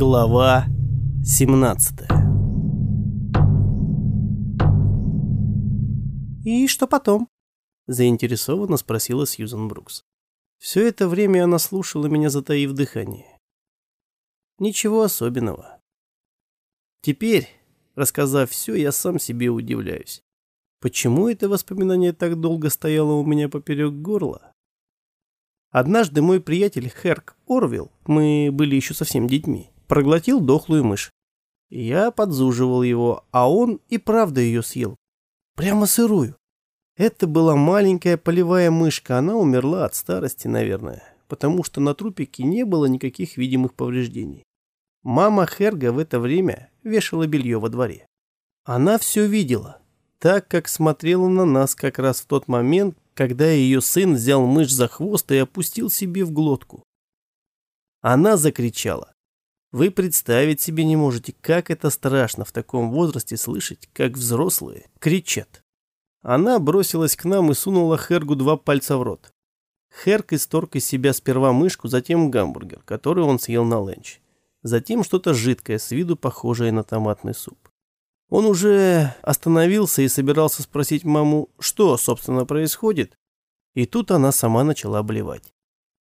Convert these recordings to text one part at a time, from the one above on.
Глава 17 «И что потом?» – заинтересованно спросила Сьюзен Брукс. Все это время она слушала меня, затаив дыхание. Ничего особенного. Теперь, рассказав все, я сам себе удивляюсь. Почему это воспоминание так долго стояло у меня поперек горла? Однажды мой приятель Херк Орвилл, мы были еще совсем детьми, проглотил дохлую мышь. Я подзуживал его, а он и правда ее съел. Прямо сырую. Это была маленькая полевая мышка, она умерла от старости, наверное, потому что на трупике не было никаких видимых повреждений. Мама Херга в это время вешала белье во дворе. Она все видела, так как смотрела на нас как раз в тот момент, когда ее сын взял мышь за хвост и опустил себе в глотку. Она закричала. Вы представить себе не можете, как это страшно в таком возрасте слышать, как взрослые кричат. Она бросилась к нам и сунула Хергу два пальца в рот. Херг исторг из себя сперва мышку, затем гамбургер, который он съел на ленч. Затем что-то жидкое, с виду похожее на томатный суп. Он уже остановился и собирался спросить маму, что, собственно, происходит. И тут она сама начала обливать.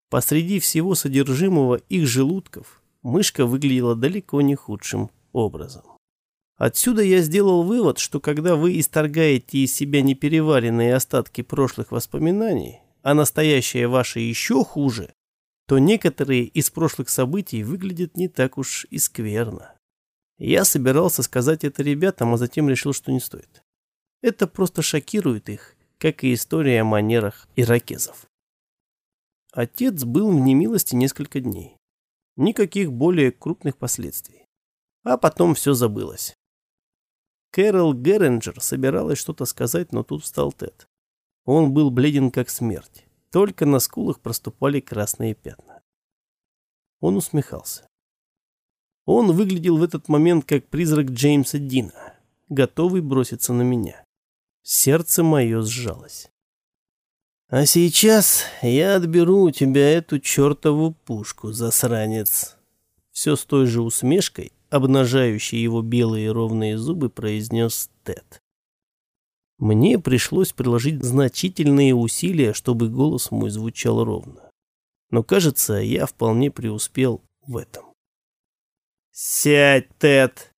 Посреди всего содержимого их желудков мышка выглядела далеко не худшим образом. Отсюда я сделал вывод, что когда вы исторгаете из себя непереваренные остатки прошлых воспоминаний, а настоящее ваше еще хуже, то некоторые из прошлых событий выглядят не так уж и скверно. Я собирался сказать это ребятам, а затем решил, что не стоит. Это просто шокирует их, как и история о манерах иракезов. Отец был в немилости несколько дней. Никаких более крупных последствий. А потом все забылось. Кэрол Герринджер собиралась что-то сказать, но тут встал Тед. Он был бледен как смерть. Только на скулах проступали красные пятна. Он усмехался. Он выглядел в этот момент как призрак Джеймса Дина, готовый броситься на меня. Сердце мое сжалось. «А сейчас я отберу у тебя эту чертову пушку, засранец!» Все с той же усмешкой, обнажающей его белые ровные зубы, произнес Тед. Мне пришлось приложить значительные усилия, чтобы голос мой звучал ровно. Но, кажется, я вполне преуспел в этом. «Сядь, Тед!»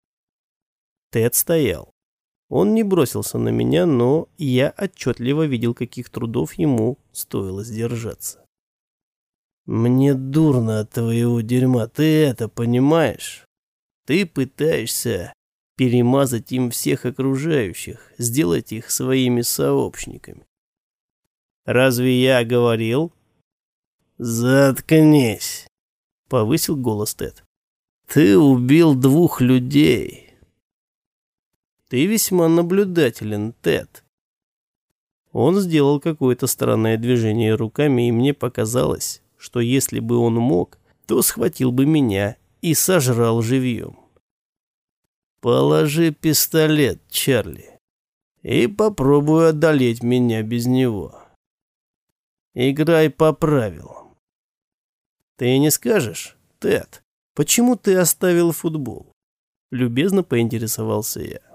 Тед стоял. Он не бросился на меня, но я отчетливо видел, каких трудов ему стоило сдержаться. «Мне дурно от твоего дерьма, ты это понимаешь? Ты пытаешься перемазать им всех окружающих, сделать их своими сообщниками. Разве я говорил?» «Заткнись!» — повысил голос Тед. Ты убил двух людей. Ты весьма наблюдателен, Тед. Он сделал какое-то странное движение руками, и мне показалось, что если бы он мог, то схватил бы меня и сожрал живьем. Положи пистолет, Чарли, и попробуй одолеть меня без него. Играй по правилам. Ты не скажешь, Тед? «Почему ты оставил футбол?» Любезно поинтересовался я.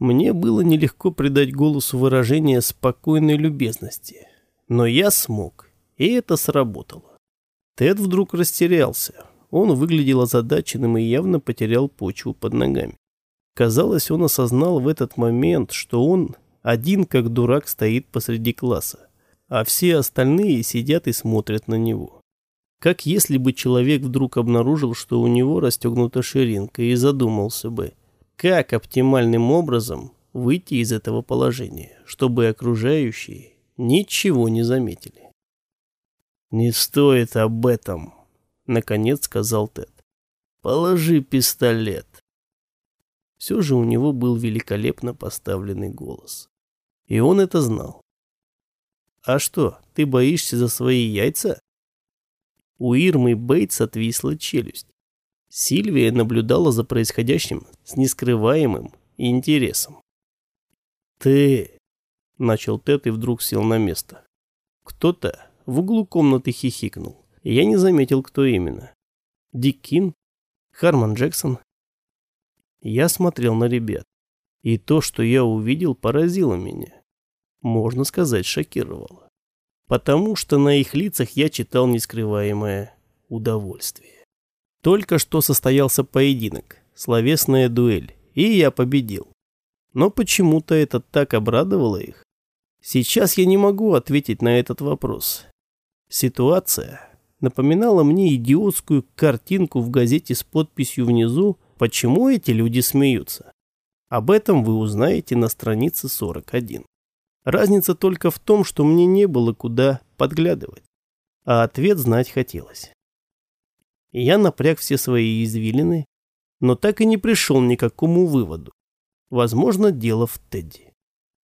Мне было нелегко придать голосу выражение спокойной любезности, но я смог, и это сработало. Тед вдруг растерялся. Он выглядел озадаченным и явно потерял почву под ногами. Казалось, он осознал в этот момент, что он один как дурак стоит посреди класса, а все остальные сидят и смотрят на него. Как если бы человек вдруг обнаружил, что у него расстегнута ширинка и задумался бы, как оптимальным образом выйти из этого положения, чтобы окружающие ничего не заметили. «Не стоит об этом», — наконец сказал Тед. «Положи пистолет». Все же у него был великолепно поставленный голос. И он это знал. «А что, ты боишься за свои яйца?» У Ирмы Бейтс отвисла челюсть. Сильвия наблюдала за происходящим с нескрываемым интересом. «Ты...» — начал Тед и вдруг сел на место. Кто-то в углу комнаты хихикнул. Я не заметил, кто именно. Диккин? Харман Джексон. Я смотрел на ребят. И то, что я увидел, поразило меня. Можно сказать, шокировало. Потому что на их лицах я читал нескрываемое удовольствие. Только что состоялся поединок, словесная дуэль, и я победил. Но почему-то это так обрадовало их. Сейчас я не могу ответить на этот вопрос. Ситуация напоминала мне идиотскую картинку в газете с подписью внизу «Почему эти люди смеются?». Об этом вы узнаете на странице 41. Разница только в том, что мне не было куда подглядывать, а ответ знать хотелось. Я напряг все свои извилины, но так и не пришел ни к какому выводу. Возможно, дело в Тедди.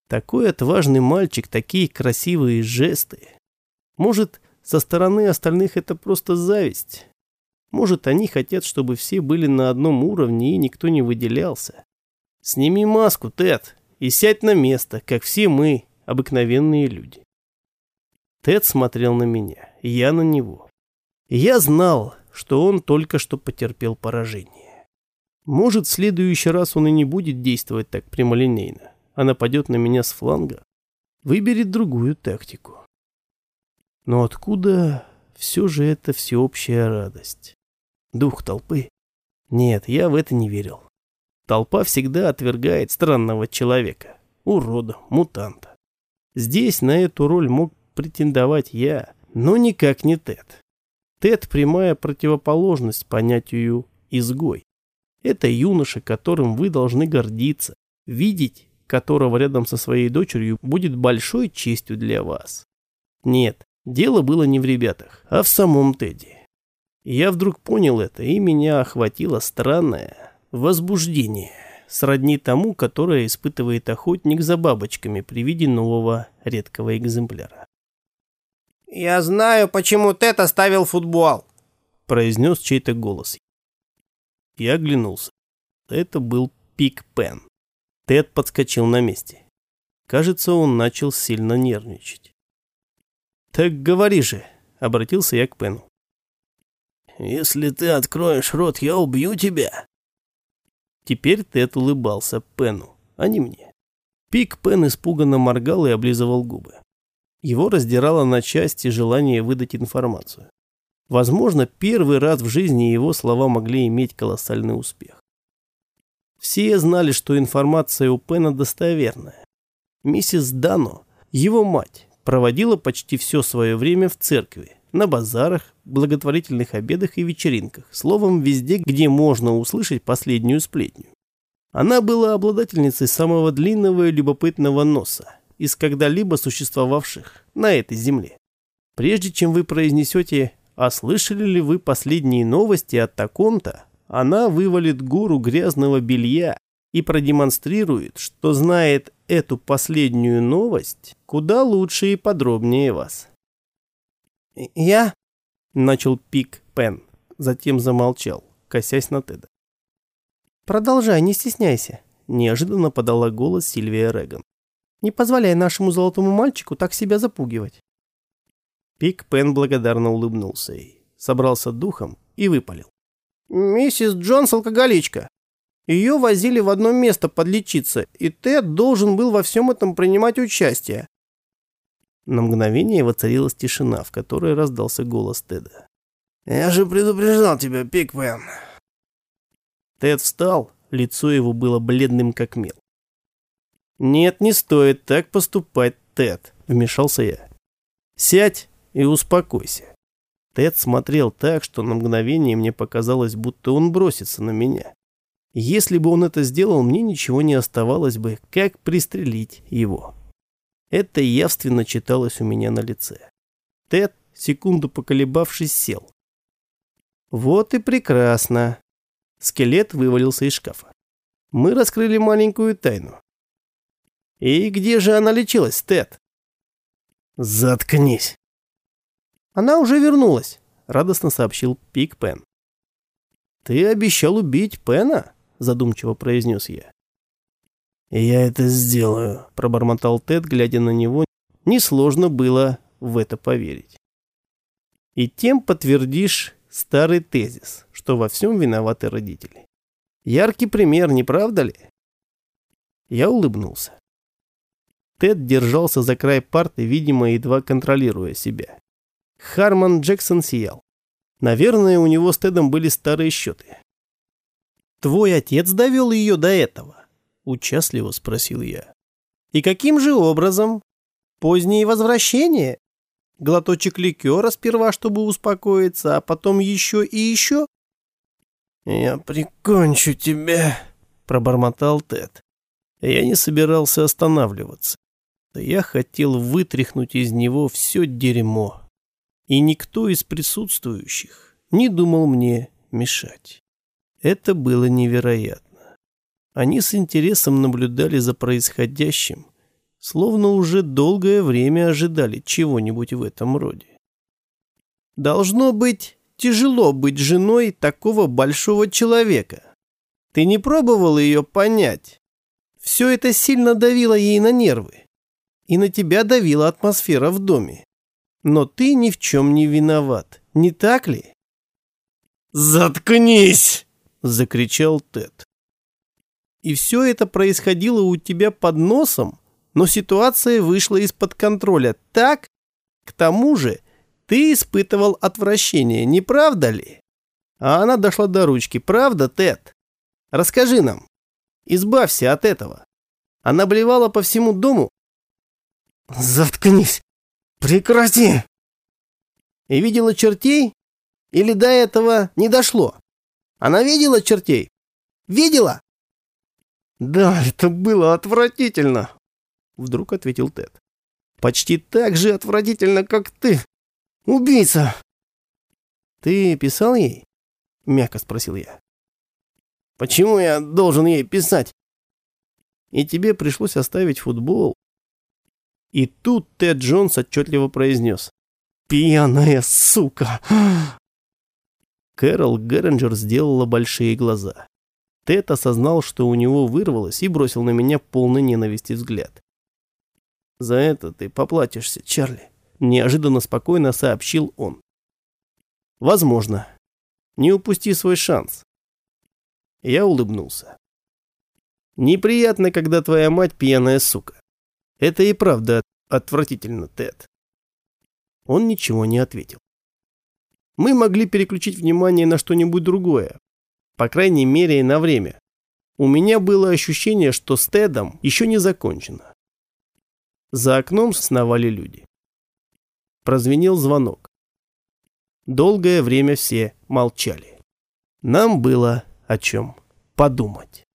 Такой отважный мальчик, такие красивые жесты. Может, со стороны остальных это просто зависть. Может, они хотят, чтобы все были на одном уровне и никто не выделялся. Сними маску, Тед, и сядь на место, как все мы, обыкновенные люди. Тед смотрел на меня, я на него. Я знал, что он только что потерпел поражение. Может, в следующий раз он и не будет действовать так прямолинейно, а нападет на меня с фланга, выберет другую тактику. Но откуда все же эта всеобщая радость? Дух толпы? Нет, я в это не верил. Толпа всегда отвергает странного человека, урода, мутанта. Здесь на эту роль мог претендовать я, но никак не Тед. Тед – прямая противоположность понятию «изгой». Это юноша, которым вы должны гордиться, видеть которого рядом со своей дочерью будет большой честью для вас. Нет, Дело было не в ребятах, а в самом Тедди. Я вдруг понял это, и меня охватило странное возбуждение, сродни тому, которое испытывает охотник за бабочками при виде нового редкого экземпляра. «Я знаю, почему Тед оставил футбол», – произнес чей-то голос. Я оглянулся. Это был Пик Пен. Тед подскочил на месте. Кажется, он начал сильно нервничать. «Так говори же», — обратился я к Пену. «Если ты откроешь рот, я убью тебя». Теперь Тед улыбался Пену, а не мне. Пик Пен испуганно моргал и облизывал губы. Его раздирало на части желание выдать информацию. Возможно, первый раз в жизни его слова могли иметь колоссальный успех. Все знали, что информация у Пена достоверная. Миссис Дано, его мать, проводила почти все свое время в церкви, на базарах, благотворительных обедах и вечеринках, словом, везде, где можно услышать последнюю сплетню. Она была обладательницей самого длинного и любопытного носа из когда-либо существовавших на этой земле. Прежде чем вы произнесете «А слышали ли вы последние новости о таком-то?», она вывалит гору грязного белья и продемонстрирует, что знает эту последнюю новость куда лучше и подробнее вас. «Я?» – начал Пик Пен, затем замолчал, косясь на Теда. «Продолжай, не стесняйся», – неожиданно подала голос Сильвия Реган. «Не позволяй нашему золотому мальчику так себя запугивать». Пик Пен благодарно улыбнулся ей, собрался духом и выпалил. «Миссис Джонс алкоголичка. Ее возили в одно место подлечиться, и Тед должен был во всем этом принимать участие. На мгновение воцарилась тишина, в которой раздался голос Теда. «Я же предупреждал тебя, Пикмен». Тед встал, лицо его было бледным как мел. «Нет, не стоит так поступать, Тед», — вмешался я. «Сядь и успокойся». Тед смотрел так, что на мгновение мне показалось, будто он бросится на меня. Если бы он это сделал, мне ничего не оставалось бы, как пристрелить его. Это явственно читалось у меня на лице. Тед, секунду поколебавшись, сел. Вот и прекрасно. Скелет вывалился из шкафа. Мы раскрыли маленькую тайну. И где же она лечилась, Тед? Заткнись. Она уже вернулась, радостно сообщил Пик Пен. Ты обещал убить Пена? задумчиво произнес я. «Я это сделаю», – пробормотал Тед, глядя на него. Несложно было в это поверить. «И тем подтвердишь старый тезис, что во всем виноваты родители. Яркий пример, не правда ли? Я улыбнулся. Тед держался за край парты, видимо, едва контролируя себя. Харман Джексон сиял. Наверное, у него с Тедом были старые счеты. «Твой отец довел ее до этого?» – участливо спросил я. «И каким же образом? Позднее возвращение? Глоточек ликера сперва, чтобы успокоиться, а потом еще и еще?» «Я прикончу тебя», – пробормотал Тед. Я не собирался останавливаться. Я хотел вытряхнуть из него все дерьмо. И никто из присутствующих не думал мне мешать. Это было невероятно. Они с интересом наблюдали за происходящим, словно уже долгое время ожидали чего-нибудь в этом роде. Должно быть тяжело быть женой такого большого человека. Ты не пробовал ее понять? Все это сильно давило ей на нервы. И на тебя давила атмосфера в доме. Но ты ни в чем не виноват, не так ли? «Заткнись!» — закричал Тед. И все это происходило у тебя под носом, но ситуация вышла из-под контроля, так? К тому же ты испытывал отвращение, не правда ли? А она дошла до ручки, правда, Тед? Расскажи нам. Избавься от этого. Она блевала по всему дому. Заткнись. Прекрати. И видела чертей? Или до этого не дошло? Она видела чертей? Видела? Да, это было отвратительно. Вдруг ответил Тед. Почти так же отвратительно, как ты. Убийца. Ты писал ей? Мягко спросил я. Почему я должен ей писать? И тебе пришлось оставить футбол. И тут Тед Джонс отчетливо произнес. «Пьяная сука!» Кэрол Герринджер сделала большие глаза. Тед осознал, что у него вырвалось, и бросил на меня полный ненависти взгляд. «За это ты поплатишься, Чарли», – неожиданно спокойно сообщил он. «Возможно. Не упусти свой шанс. Я улыбнулся. Неприятно, когда твоя мать пьяная сука. Это и правда отвратительно, Тед. Он ничего не ответил. Мы могли переключить внимание на что-нибудь другое. По крайней мере, на время. У меня было ощущение, что с Тедом еще не закончено. За окном сновали люди. Прозвенел звонок. Долгое время все молчали. Нам было о чем подумать.